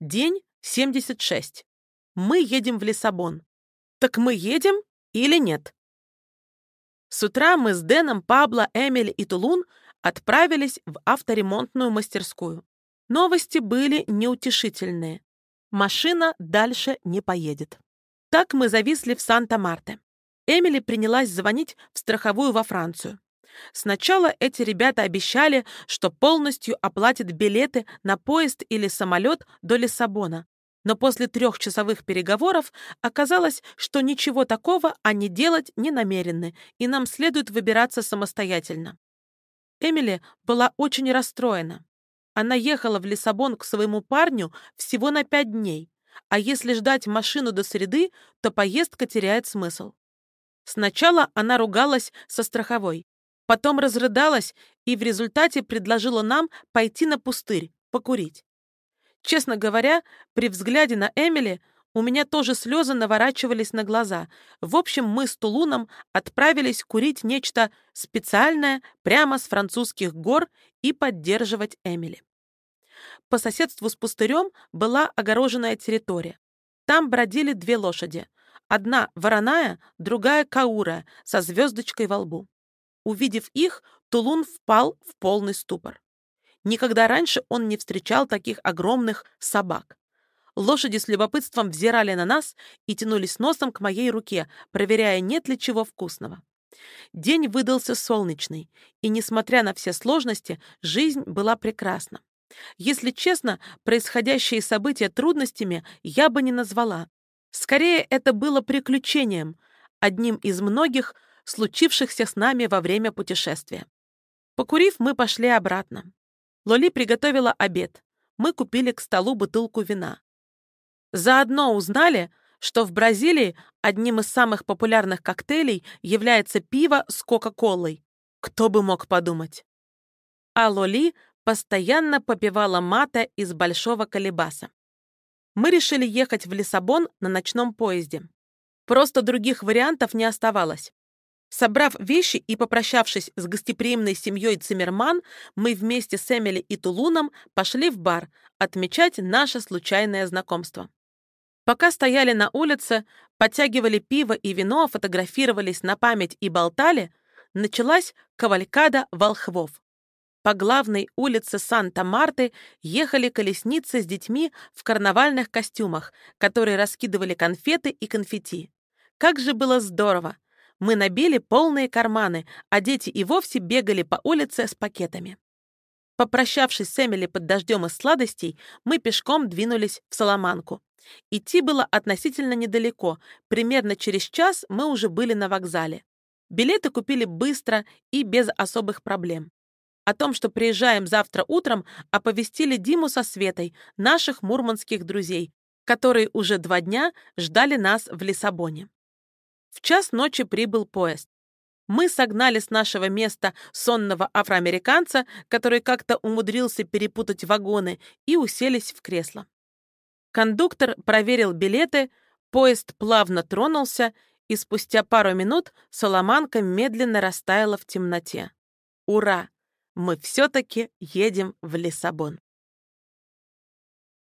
День 76. Мы едем в Лиссабон. Так мы едем или нет? С утра мы с Дэном, Пабло, Эмили и Тулун отправились в авторемонтную мастерскую. Новости были неутешительные. Машина дальше не поедет. Так мы зависли в Санта-Марте. Эмили принялась звонить в страховую во Францию. Сначала эти ребята обещали, что полностью оплатят билеты на поезд или самолет до Лиссабона. Но после трехчасовых переговоров оказалось, что ничего такого они делать не намерены, и нам следует выбираться самостоятельно. Эмили была очень расстроена. Она ехала в Лиссабон к своему парню всего на пять дней, а если ждать машину до среды, то поездка теряет смысл. Сначала она ругалась со страховой, потом разрыдалась и в результате предложила нам пойти на пустырь, покурить. Честно говоря, при взгляде на Эмили у меня тоже слезы наворачивались на глаза. В общем, мы с Тулуном отправились курить нечто специальное прямо с французских гор и поддерживать Эмили. По соседству с пустырем была огороженная территория. Там бродили две лошади. Одна вороная, другая каура со звездочкой во лбу. Увидев их, Тулун впал в полный ступор. Никогда раньше он не встречал таких огромных собак. Лошади с любопытством взирали на нас и тянулись носом к моей руке, проверяя, нет ли чего вкусного. День выдался солнечный, и, несмотря на все сложности, жизнь была прекрасна. Если честно, происходящие события трудностями я бы не назвала. Скорее, это было приключением, одним из многих, случившихся с нами во время путешествия. Покурив, мы пошли обратно. Лоли приготовила обед. Мы купили к столу бутылку вина. Заодно узнали, что в Бразилии одним из самых популярных коктейлей является пиво с Кока-Колой. Кто бы мог подумать? А Лоли постоянно попивала мата из большого колебаса. Мы решили ехать в Лиссабон на ночном поезде. Просто других вариантов не оставалось. Собрав вещи и попрощавшись с гостеприимной семьей Циммерман, мы вместе с Эмили и Тулуном пошли в бар отмечать наше случайное знакомство. Пока стояли на улице, подтягивали пиво и вино, фотографировались на память и болтали, началась кавалькада волхвов. По главной улице Санта-Марты ехали колесницы с детьми в карнавальных костюмах, которые раскидывали конфеты и конфетти. Как же было здорово! Мы набили полные карманы, а дети и вовсе бегали по улице с пакетами. Попрощавшись с Эмили под дождем из сладостей, мы пешком двинулись в Соломанку. Идти было относительно недалеко, примерно через час мы уже были на вокзале. Билеты купили быстро и без особых проблем. О том, что приезжаем завтра утром, оповестили Диму со Светой, наших мурманских друзей, которые уже два дня ждали нас в Лиссабоне. В час ночи прибыл поезд. Мы согнали с нашего места сонного афроамериканца, который как-то умудрился перепутать вагоны, и уселись в кресло. Кондуктор проверил билеты, поезд плавно тронулся, и спустя пару минут Соломанка медленно растаяла в темноте. Ура! мы все-таки едем в Лиссабон.